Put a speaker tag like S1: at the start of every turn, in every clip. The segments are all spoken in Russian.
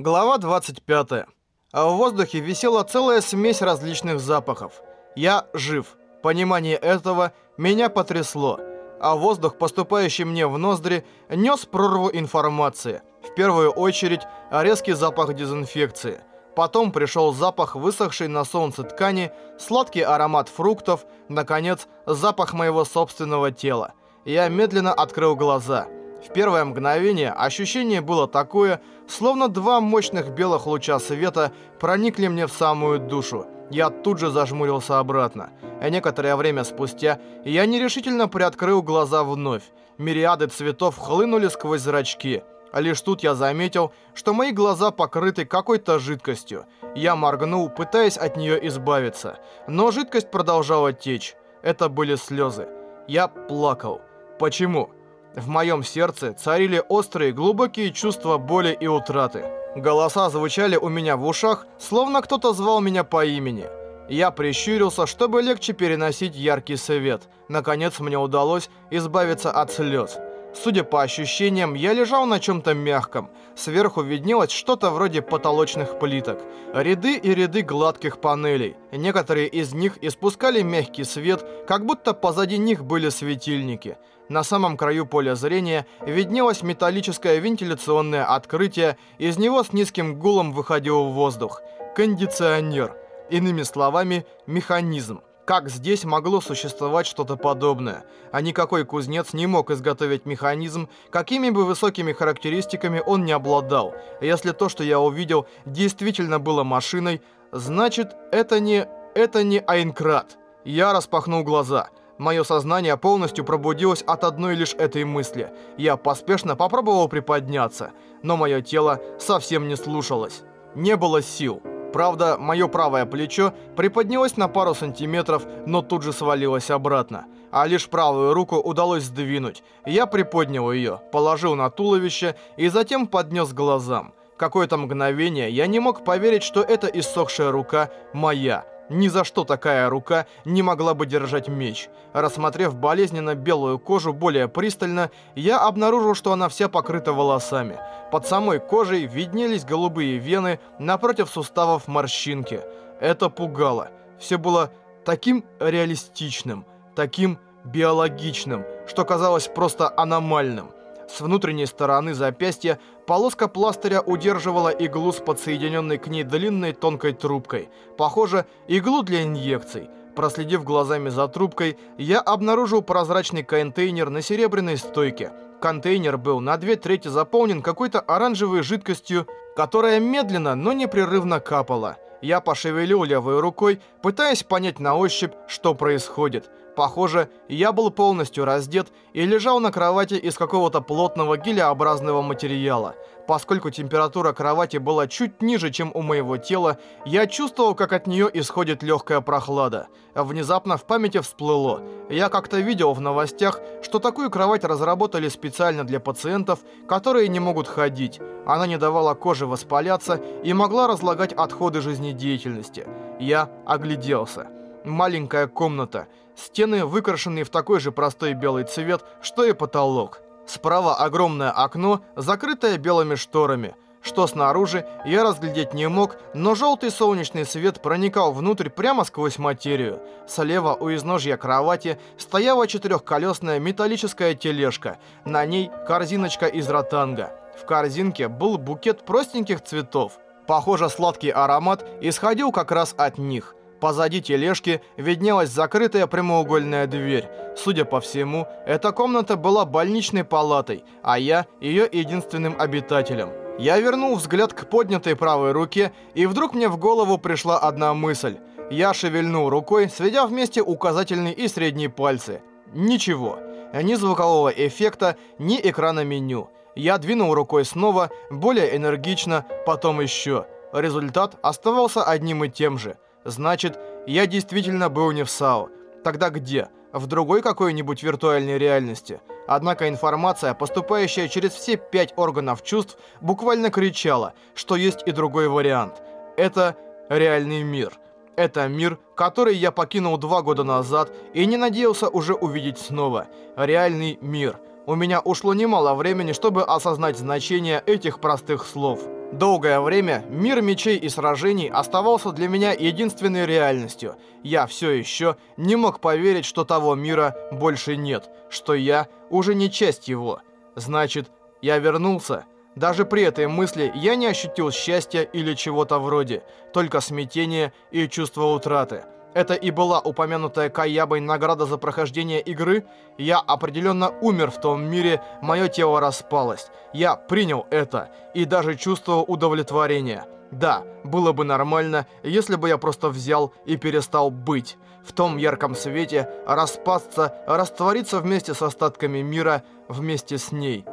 S1: Глава 25. А в воздухе висела целая смесь различных запахов. Я жив. Понимание этого меня потрясло. А воздух, поступающий мне в ноздри, нес прорву информации. В первую очередь, резкий запах дезинфекции. Потом пришел запах высохшей на солнце ткани, сладкий аромат фруктов, наконец, запах моего собственного тела. Я медленно открыл глаза. В первое мгновение ощущение было такое, словно два мощных белых луча света проникли мне в самую душу. Я тут же зажмурился обратно. А некоторое время спустя я нерешительно приоткрыл глаза вновь. Мириады цветов хлынули сквозь зрачки. А лишь тут я заметил, что мои глаза покрыты какой-то жидкостью. Я моргнул, пытаясь от нее избавиться. Но жидкость продолжала течь. Это были слезы. Я плакал. Почему? В моем сердце царили острые, глубокие чувства боли и утраты. Голоса звучали у меня в ушах, словно кто-то звал меня по имени. Я прищурился, чтобы легче переносить яркий свет. Наконец мне удалось избавиться от слез. Судя по ощущениям, я лежал на чем-то мягком. Сверху виднелось что-то вроде потолочных плиток. Ряды и ряды гладких панелей. Некоторые из них испускали мягкий свет, как будто позади них были светильники. На самом краю поля зрения виднелось металлическое вентиляционное открытие, из него с низким гулом выходил воздух. Кондиционер. Иными словами, механизм. Как здесь могло существовать что-то подобное? А никакой кузнец не мог изготовить механизм, какими бы высокими характеристиками он не обладал. Если то, что я увидел, действительно было машиной, значит, это не... это не Айнкрат. Я распахнул глаза. Мое сознание полностью пробудилось от одной лишь этой мысли. Я поспешно попробовал приподняться, но мое тело совсем не слушалось. Не было сил. Правда, мое правое плечо приподнялось на пару сантиметров, но тут же свалилось обратно. А лишь правую руку удалось сдвинуть. Я приподнял ее, положил на туловище и затем поднес глазам. Какое-то мгновение я не мог поверить, что эта иссохшая рука моя. Ни за что такая рука не могла бы держать меч. Рассмотрев болезненно белую кожу более пристально, я обнаружил, что она вся покрыта волосами. Под самой кожей виднелись голубые вены, напротив суставов морщинки. Это пугало. Все было таким реалистичным, таким биологичным, что казалось просто аномальным. С внутренней стороны запястья полоска пластыря удерживала иглу с подсоединенной к ней длинной тонкой трубкой. Похоже, иглу для инъекций. Проследив глазами за трубкой, я обнаружил прозрачный контейнер на серебряной стойке. Контейнер был на две трети заполнен какой-то оранжевой жидкостью, которая медленно, но непрерывно капала. Я пошевелил левой рукой, пытаясь понять на ощупь, что происходит. Похоже, я был полностью раздет и лежал на кровати из какого-то плотного гелеобразного материала. Поскольку температура кровати была чуть ниже, чем у моего тела, я чувствовал, как от нее исходит легкая прохлада. Внезапно в памяти всплыло. Я как-то видел в новостях, что такую кровать разработали специально для пациентов, которые не могут ходить. Она не давала коже воспаляться и могла разлагать отходы жизнедеятельности. Я огляделся. Маленькая комната. Стены выкрашены в такой же простой белый цвет, что и потолок. Справа огромное окно, закрытое белыми шторами. Что снаружи, я разглядеть не мог, но желтый солнечный свет проникал внутрь прямо сквозь материю. Слева у изножья кровати стояла четырехколесная металлическая тележка. На ней корзиночка из ротанга. В корзинке был букет простеньких цветов. Похоже, сладкий аромат исходил как раз от них. Позади тележки виднелась закрытая прямоугольная дверь. Судя по всему, эта комната была больничной палатой, а я ее единственным обитателем. Я вернул взгляд к поднятой правой руке, и вдруг мне в голову пришла одна мысль. Я шевельнул рукой, сведя вместе указательный и средний пальцы. Ничего. Ни звукового эффекта, ни экрана меню. Я двинул рукой снова, более энергично, потом еще. Результат оставался одним и тем же – Значит, я действительно был не в САО. Тогда где? В другой какой-нибудь виртуальной реальности. Однако информация, поступающая через все пять органов чувств, буквально кричала, что есть и другой вариант. Это реальный мир. Это мир, который я покинул два года назад и не надеялся уже увидеть снова. Реальный мир. У меня ушло немало времени, чтобы осознать значение этих простых слов. Долгое время мир мечей и сражений оставался для меня единственной реальностью. Я все еще не мог поверить, что того мира больше нет, что я уже не часть его. Значит, я вернулся. Даже при этой мысли я не ощутил счастья или чего-то вроде, только смятение и чувство утраты. Это и была упомянутая Каябой награда за прохождение игры. Я определенно умер в том мире, мое тело распалось. Я принял это и даже чувствовал удовлетворение. Да, было бы нормально, если бы я просто взял и перестал быть. В том ярком свете распасться, раствориться вместе с остатками мира, вместе с ней.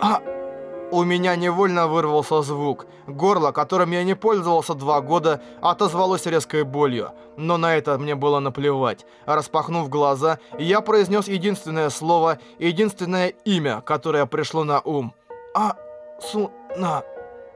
S1: А... У меня невольно вырвался звук. Горло, которым я не пользовался два года, отозвалось резкой болью. Но на это мне было наплевать. Распахнув глаза, я произнес единственное слово, единственное имя, которое пришло на ум. «А-су-на».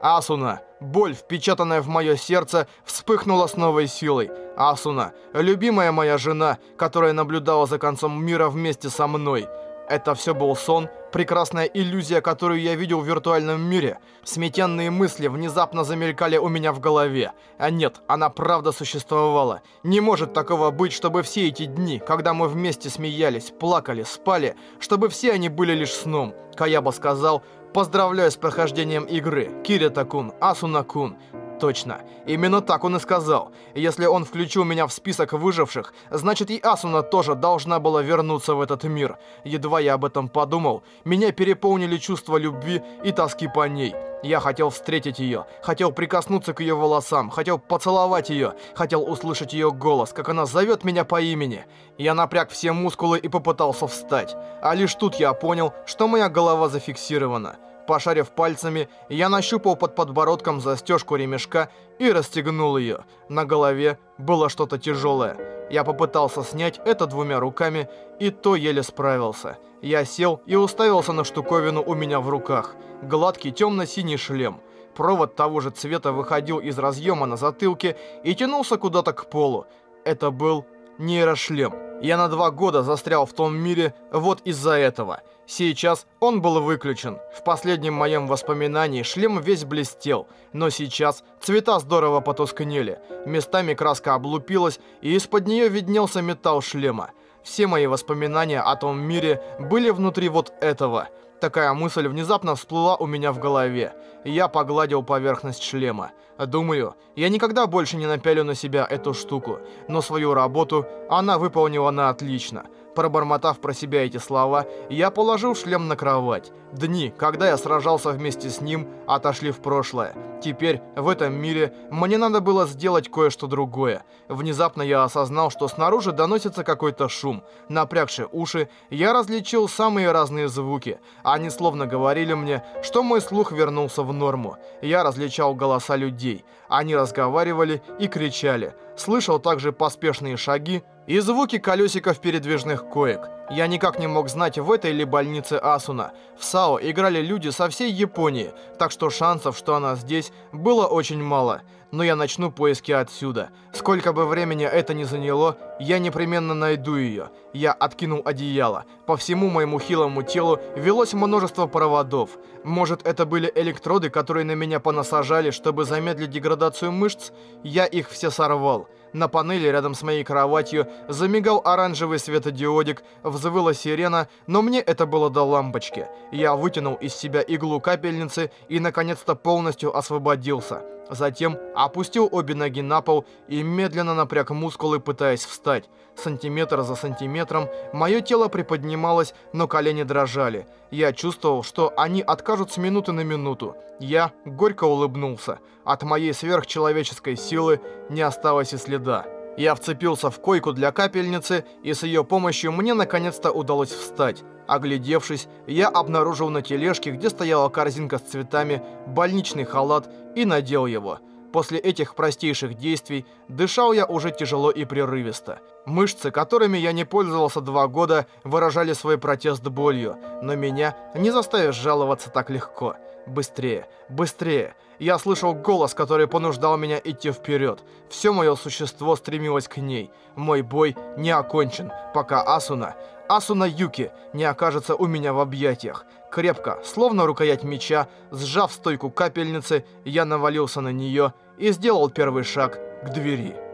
S1: Асуна. Боль, впечатанная в мое сердце, вспыхнула с новой силой. Асуна. Любимая моя жена, которая наблюдала за концом мира вместе со мной. Это все был сон, прекрасная иллюзия, которую я видел в виртуальном мире. Сметенные мысли внезапно замелькали у меня в голове. А нет, она правда существовала. Не может такого быть, чтобы все эти дни, когда мы вместе смеялись, плакали, спали, чтобы все они были лишь сном. Каяба сказал «Поздравляю с прохождением игры, Кирита-кун, Асуна-кун». Точно. Именно так он и сказал. Если он включил меня в список выживших, значит и Асуна тоже должна была вернуться в этот мир. Едва я об этом подумал, меня переполнили чувства любви и тоски по ней. Я хотел встретить ее, хотел прикоснуться к ее волосам, хотел поцеловать ее, хотел услышать ее голос, как она зовет меня по имени. Я напряг все мускулы и попытался встать. А лишь тут я понял, что моя голова зафиксирована. Пошарив пальцами, я нащупал под подбородком застежку ремешка и расстегнул ее. На голове было что-то тяжелое. Я попытался снять это двумя руками, и то еле справился. Я сел и уставился на штуковину у меня в руках. Гладкий темно-синий шлем. Провод того же цвета выходил из разъема на затылке и тянулся куда-то к полу. Это был нейрошлем. Я на два года застрял в том мире вот из-за этого. Сейчас он был выключен. В последнем моем воспоминании шлем весь блестел, но сейчас цвета здорово потускнели. Местами краска облупилась, и из-под нее виднелся металл шлема. Все мои воспоминания о том мире были внутри вот этого. Такая мысль внезапно всплыла у меня в голове. Я погладил поверхность шлема. Думаю, я никогда больше не напялю на себя эту штуку, но свою работу она выполнила на отлично. Пробормотав про себя эти слова, я положил шлем на кровать. Дни, когда я сражался вместе с ним, отошли в прошлое. Теперь, в этом мире, мне надо было сделать кое-что другое. Внезапно я осознал, что снаружи доносится какой-то шум. Напрягши уши, я различил самые разные звуки. Они словно говорили мне, что мой слух вернулся в норму. Я различал голоса людей. Они разговаривали и кричали. Слышал также поспешные шаги, и звуки колесиков передвижных коек. Я никак не мог знать, в этой ли больнице Асуна. В САО играли люди со всей Японии, так что шансов, что она здесь, было очень мало. Но я начну поиски отсюда. Сколько бы времени это ни заняло, я непременно найду ее. Я откинул одеяло. По всему моему хилому телу велось множество проводов. Может, это были электроды, которые на меня понасажали, чтобы замедлить деградацию мышц? Я их все сорвал. На панели рядом с моей кроватью замигал оранжевый светодиодик, взвыла сирена, но мне это было до лампочки. Я вытянул из себя иглу капельницы и наконец-то полностью освободился. Затем опустил обе ноги на пол и медленно напряг мускулы, пытаясь встать. Сантиметр за сантиметром мое тело приподнималось, но колени дрожали. Я чувствовал, что они откажут с минуты на минуту. Я горько улыбнулся. От моей сверхчеловеческой силы не осталось и следа. Я вцепился в койку для капельницы, и с ее помощью мне наконец-то удалось встать. Оглядевшись, я обнаружил на тележке, где стояла корзинка с цветами, больничный халат и надел его. После этих простейших действий дышал я уже тяжело и прерывисто. Мышцы, которыми я не пользовался два года, выражали свой протест болью, но меня не заставишь жаловаться так легко. Быстрее, быстрее. Я слышал голос, который понуждал меня идти вперед. Все мое существо стремилось к ней. Мой бой не окончен, пока Асуна... Асуна Юки не окажется у меня в объятиях. Крепко, словно рукоять меча, сжав стойку капельницы, я навалился на нее и сделал первый шаг к двери.